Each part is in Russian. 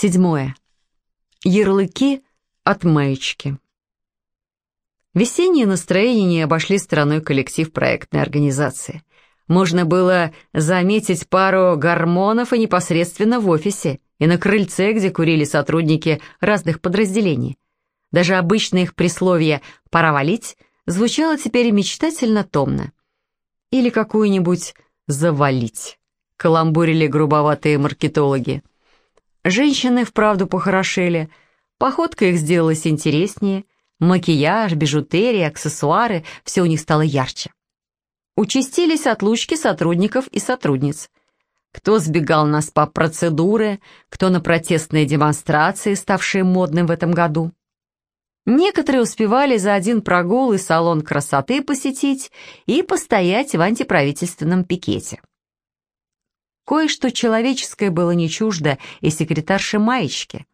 Седьмое. Ярлыки от маечки. Весеннее настроение обошли стороной коллектив проектной организации. Можно было заметить пару гормонов и непосредственно в офисе, и на крыльце, где курили сотрудники разных подразделений. Даже обычное их присловие «пора валить» звучало теперь мечтательно томно. Или какую-нибудь «завалить», каламбурили грубоватые маркетологи. Женщины вправду похорошели, походка их сделалась интереснее, макияж, бижутерия, аксессуары — все у них стало ярче. Участились отлучки сотрудников и сотрудниц. Кто сбегал на СПА-процедуры, кто на протестные демонстрации, ставшие модным в этом году. Некоторые успевали за один прогул и салон красоты посетить и постоять в антиправительственном пикете. Кое-что человеческое было не чуждо и секретарше Маечки.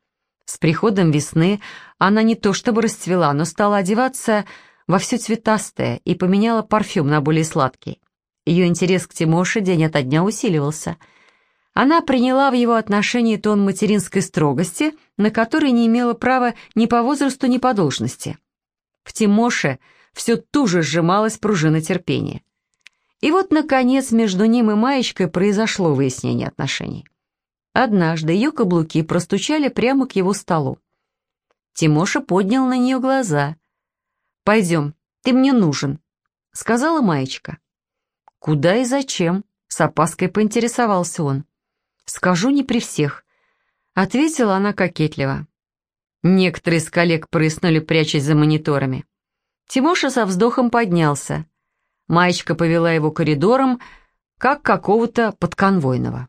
С приходом весны она не то чтобы расцвела, но стала одеваться во все цветастое и поменяла парфюм на более сладкий. Ее интерес к Тимоше день ото дня усиливался. Она приняла в его отношении тон материнской строгости, на который не имела права ни по возрасту, ни по должности. В Тимоше все туже сжималась пружина терпения. И вот, наконец, между ним и Маечкой произошло выяснение отношений. Однажды ее каблуки простучали прямо к его столу. Тимоша поднял на нее глаза. «Пойдем, ты мне нужен», — сказала Маечка. «Куда и зачем?» — с опаской поинтересовался он. «Скажу не при всех», — ответила она кокетливо. Некоторые из коллег прыснули, прячась за мониторами. Тимоша со вздохом поднялся. Маечка повела его коридором, как какого-то подконвойного.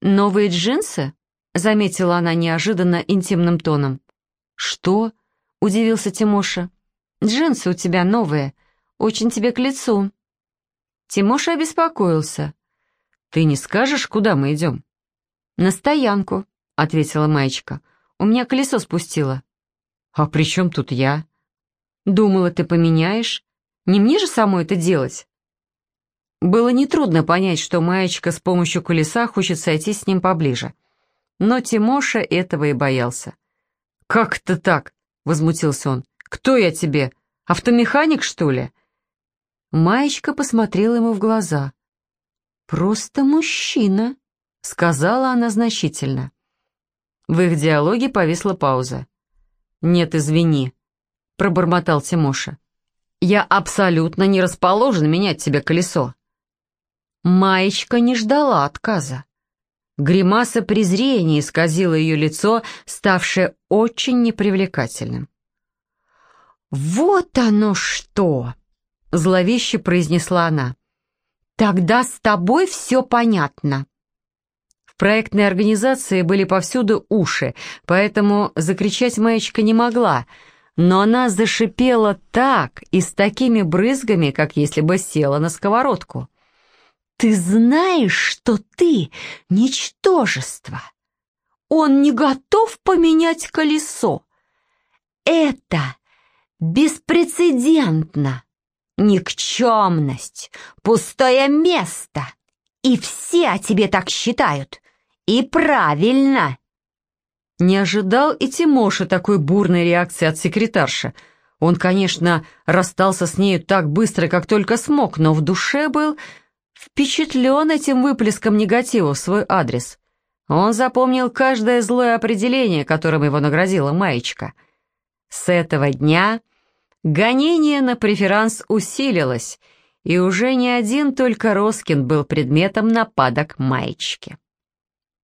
«Новые джинсы?» — заметила она неожиданно интимным тоном. «Что?» — удивился Тимоша. «Джинсы у тебя новые, очень тебе к лицу». Тимоша обеспокоился. «Ты не скажешь, куда мы идем?» «На стоянку», — ответила Маечка. «У меня колесо спустило». «А при чем тут я?» «Думала, ты поменяешь. Не мне же самой это делать?» Было нетрудно понять, что Маечка с помощью колеса хочет сойти с ним поближе. Но Тимоша этого и боялся. «Как это так?» — возмутился он. «Кто я тебе? Автомеханик, что ли?» Маечка посмотрела ему в глаза. «Просто мужчина», — сказала она значительно. В их диалоге повисла пауза. «Нет, извини», — пробормотал Тимоша. Я абсолютно не расположен менять тебе колесо». Маечка не ждала отказа. Гримаса презрения исказила ее лицо, ставшее очень непривлекательным. «Вот оно что!» — зловеще произнесла она. «Тогда с тобой все понятно». В проектной организации были повсюду уши, поэтому закричать Маечка не могла — но она зашипела так и с такими брызгами, как если бы села на сковородку. «Ты знаешь, что ты — ничтожество! Он не готов поменять колесо! Это беспрецедентно! Никчемность, пустое место! И все о тебе так считают! И правильно!» Не ожидал и Тимоша такой бурной реакции от секретарши. Он, конечно, расстался с нею так быстро, как только смог, но в душе был впечатлен этим выплеском негатива в свой адрес. Он запомнил каждое злое определение, которым его наградила Маечка. С этого дня гонение на преферанс усилилось, и уже не один только Роскин был предметом нападок Маечки.